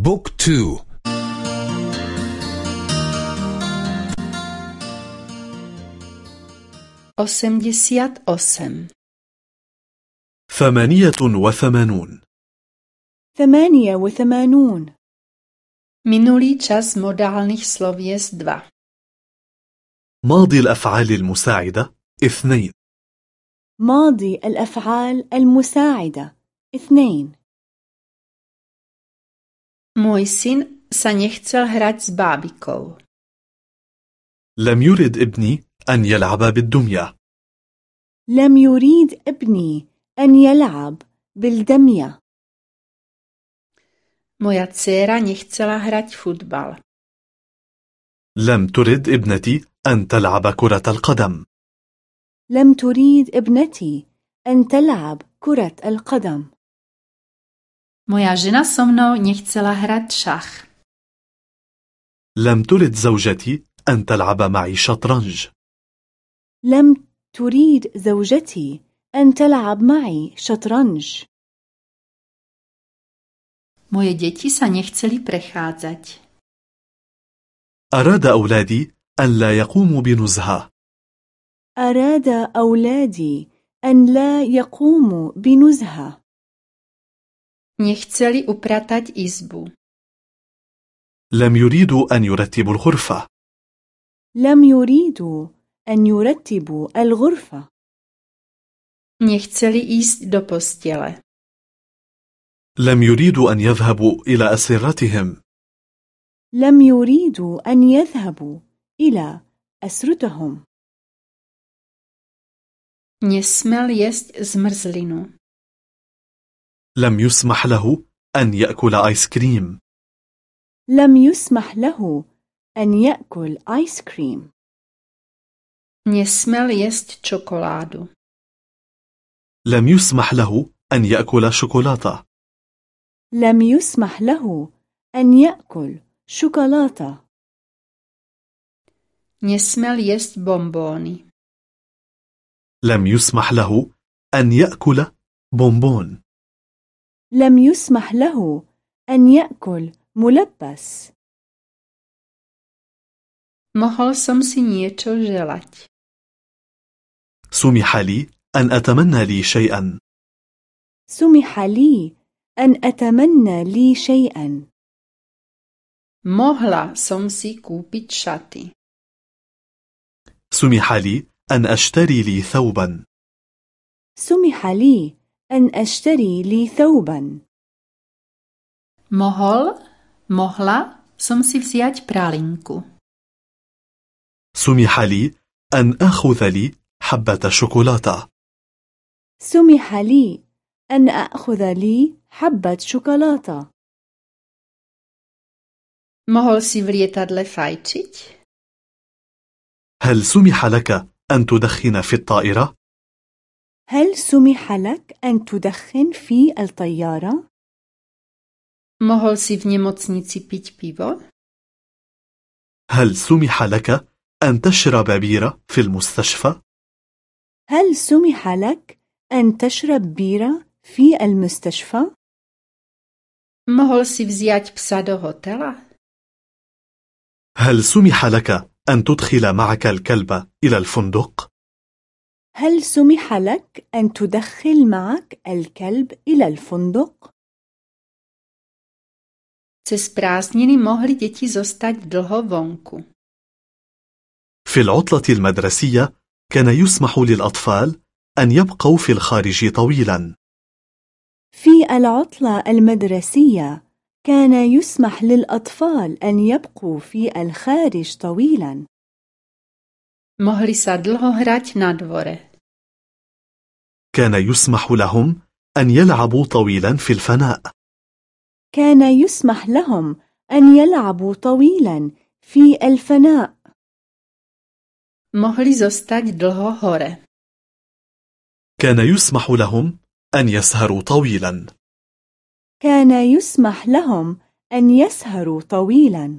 بوك تو. Osemdesiat osem. ثمانية وثمانون. ثمانية وثمانون. Minulý čas modálnych slovies 2. ماضي الأفعال المساعدة اثنين. ماضي الأفعال المساعدة اثنين. Môj syn sa nechcel hrať s bábikou. لم يرد ابني أن يلعب بالدمية لم يريد ابني أن يلعب بالدمية Moja dcéra nechcela hrať futbal. لم ترد ابنتي أن تلعب كرة القدم لم تريد ابنتي أن تلعب كرة القدم Moja žena so mnou nechcela hrať šach. لم ترد زوجتي أن تلعب معي شطرنج لم تريد زوجتي أن تلعب معي شطرنج Moje deti sa nechceli prechádzať. أراد أولادي أن لا يقوموا بنزهة أراد أولادي أن لا يقوموا بنزهة Nechceli upratať izbu. لم يريدوا أن يرتبوا الغرفة لم يريدوا أن يرتبوا الغرفة Nechceli ísť do postele. لم يريدوا أن يذهبوا إلى أسرتهم لم يريدوا أن يذهبوا إلى أسرتهم Nesmel jesť zmrzlinu. لم يسمح له أن يأكل آيس كريم. لم يسمح له أن يأكل آيس كريم. Nesmel jesť čokoládu. لم يسمح له أن يأكل شوكولاتة. لم يسمح له أن يأكل شوكولاتة. Nesmel jesť bombóny. لم يسمح له أن يأكل بونبون لم يسمح له أن يأكل ملبس Mohol som si niečo želať. سمح لي أن أتمنى لي شيئا سمح لي أن أتمنى لي شيئا Mohla som si kúpiť šaty. سمح لي أن أشتري لي ثوبا سمح لي أن أشتري لي ثوبا Mohol, mohla som si vziať pralinku. سمح لي أن أخذ لي حبة شوكولاتة سمح لي أن أخذ لي حبة شوكولاتة Mohol si v lietadle fajčiť? هل سمح لك أن تدخن في الطائرة؟ هل سمح لك أن تدخن في الطيارة؟ Mohol si v nemocnici piť pivo? هل سمح لك أن تشرب بيرة في المستشفى؟ هل سمح لك أن تشرب بيرة في المستشفى؟ Mohol si vziať psa do hotela? هل سمح لك أن تدخل معك الكلب إلى الفندق؟ هل سمح لك أن تدخل معك الكلب إلى الفندق؟ Cez prázdniny mohli deti zostať dlho vonku. في العطلة المدرسية كان يسمح للأطفال أن يبقوا في الخارج طويلا في العطلة المدرسية كان يسمح للأطفال أن يبقوا في الخارج طويلا Mohli sa dlho hrať na dvore. كان يسمح لهم أن يلعبوا طويلا في الفناء. كان يسمح لهم أن يلعبوا طويلا في الفناء. Mohli zostať dlho hore. كان يسمح لهم أن يسهروا طويلا. كان يسمح لهم أن يسهروا طويلا.